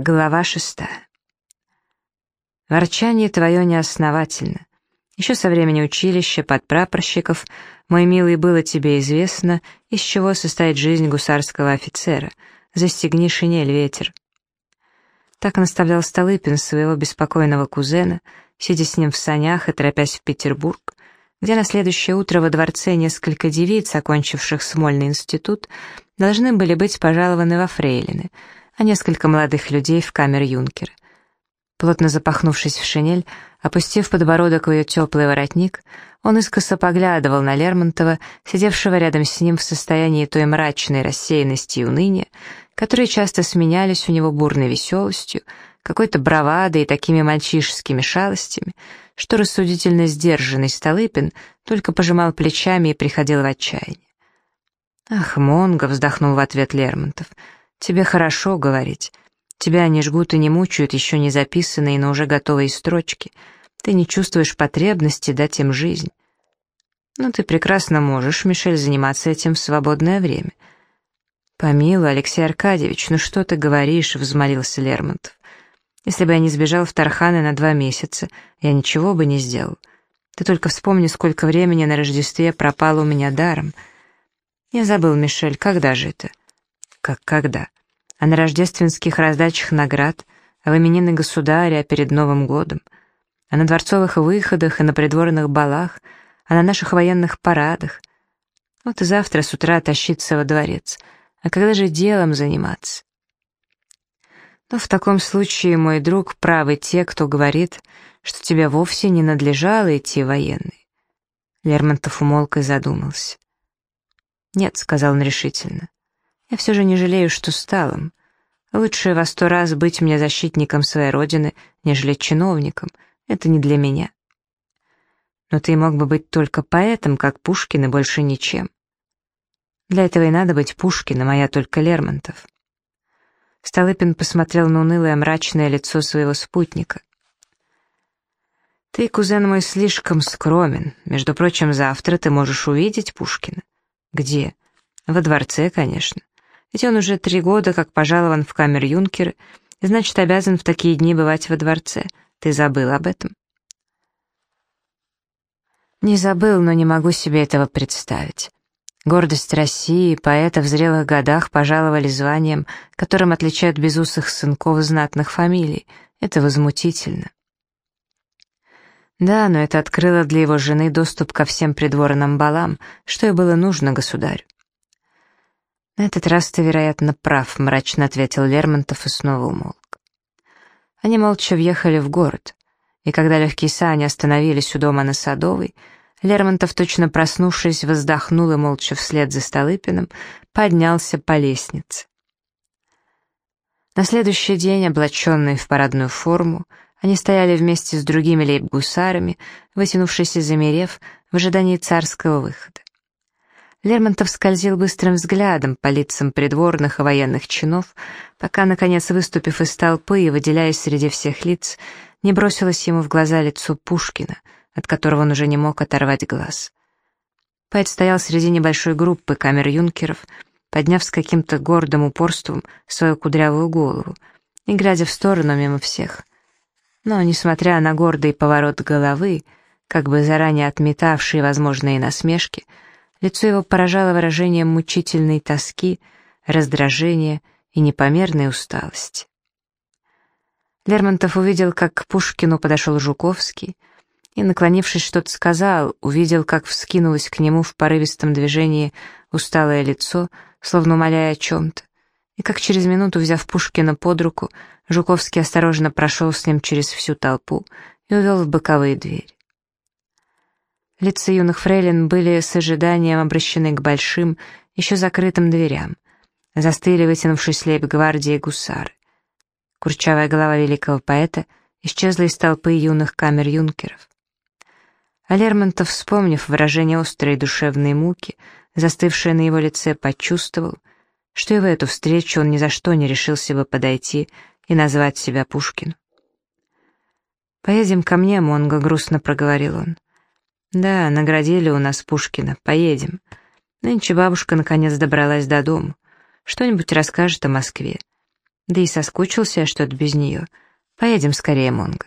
Глава шестая. Ворчание твое неосновательно. Еще со времени училища под прапорщиков, мой милый, было тебе известно, из чего состоит жизнь гусарского офицера. Застегни шинель, ветер. Так наставлял Столыпин своего беспокойного кузена, сидя с ним в санях и торопясь в Петербург, где на следующее утро во дворце несколько девиц, окончивших Смольный институт, должны были быть пожалованы во фрейлины — а несколько молодых людей в камере юнкера. Плотно запахнувшись в шинель, опустив подбородок в ее теплый воротник, он искоса поглядывал на Лермонтова, сидевшего рядом с ним в состоянии той мрачной рассеянности и уныния, которые часто сменялись у него бурной веселостью, какой-то бравадой и такими мальчишескими шалостями, что рассудительно сдержанный Столыпин только пожимал плечами и приходил в отчаяние. «Ах, Монго!» — вздохнул в ответ Лермонтов — Тебе хорошо говорить. Тебя не жгут и не мучают еще не записанные, но уже готовые строчки. Ты не чувствуешь потребности дать им жизнь. Но ты прекрасно можешь, Мишель, заниматься этим в свободное время. «Помилуй, Алексей Аркадьевич, ну что ты говоришь?» — взмолился Лермонтов. «Если бы я не сбежал в Тарханы на два месяца, я ничего бы не сделал. Ты только вспомни, сколько времени на Рождестве пропало у меня даром. Я забыл, Мишель, когда же это?» «Как когда?» а на рождественских раздачах наград, а в именины государя перед Новым годом, а на дворцовых выходах и на придворных балах, а на наших военных парадах. Вот и завтра с утра тащиться во дворец. А когда же делом заниматься? Но в таком случае, мой друг, правы те, кто говорит, что тебе вовсе не надлежало идти военный. Лермонтов умолк и задумался. «Нет», — сказал он решительно, я все же не жалею, что стал им. Лучше во сто раз быть мне защитником своей родины, нежели чиновником. Это не для меня. Но ты мог бы быть только поэтом, как Пушкин, и больше ничем. Для этого и надо быть Пушкиным, а я только Лермонтов. Столыпин посмотрел на унылое мрачное лицо своего спутника. «Ты, кузен мой, слишком скромен. Между прочим, завтра ты можешь увидеть Пушкина». «Где?» «Во дворце, конечно. Ведь он уже три года как пожалован в камер юнкер, и значит, обязан в такие дни бывать во дворце. Ты забыл об этом? Не забыл, но не могу себе этого представить. Гордость России, поэта в зрелых годах пожаловали званием, которым отличают безусых сынков знатных фамилий. Это возмутительно. Да, но это открыло для его жены доступ ко всем придворным балам, что и было нужно государю. «На этот раз ты, вероятно, прав», — мрачно ответил Лермонтов и снова умолк. Они молча въехали в город, и когда легкие сани остановились у дома на Садовой, Лермонтов, точно проснувшись, вздохнул и молча вслед за Столыпиным поднялся по лестнице. На следующий день, облаченные в парадную форму, они стояли вместе с другими лейб-гусарами, вытянувшись и замерев в ожидании царского выхода. Лермонтов скользил быстрым взглядом по лицам придворных и военных чинов, пока, наконец, выступив из толпы и выделяясь среди всех лиц, не бросилось ему в глаза лицо Пушкина, от которого он уже не мог оторвать глаз. Поэт стоял среди небольшой группы камер юнкеров, подняв с каким-то гордым упорством свою кудрявую голову и глядя в сторону мимо всех. Но, несмотря на гордый поворот головы, как бы заранее отметавшие возможные насмешки, — Лицо его поражало выражением мучительной тоски, раздражения и непомерной усталости. Лермонтов увидел, как к Пушкину подошел Жуковский, и, наклонившись, что-то сказал, увидел, как вскинулось к нему в порывистом движении усталое лицо, словно умоляя о чем-то, и как через минуту, взяв Пушкина под руку, Жуковский осторожно прошел с ним через всю толпу и увел в боковые двери. Лица юных фрейлин были с ожиданием обращены к большим, еще закрытым дверям. Застыли, вытянувшись лейб-гвардии гусары. Курчавая голова великого поэта исчезла из толпы юных камер юнкеров. А Лермонтов, вспомнив выражение острой душевной муки, застывшее на его лице, почувствовал, что и в эту встречу он ни за что не решился бы подойти и назвать себя Пушкин. «Поедем ко мне, Монго», — грустно проговорил он. «Да, наградили у нас Пушкина. Поедем». Нынче бабушка наконец добралась до дома. Что-нибудь расскажет о Москве. Да и соскучился я что-то без нее. Поедем скорее, Монго.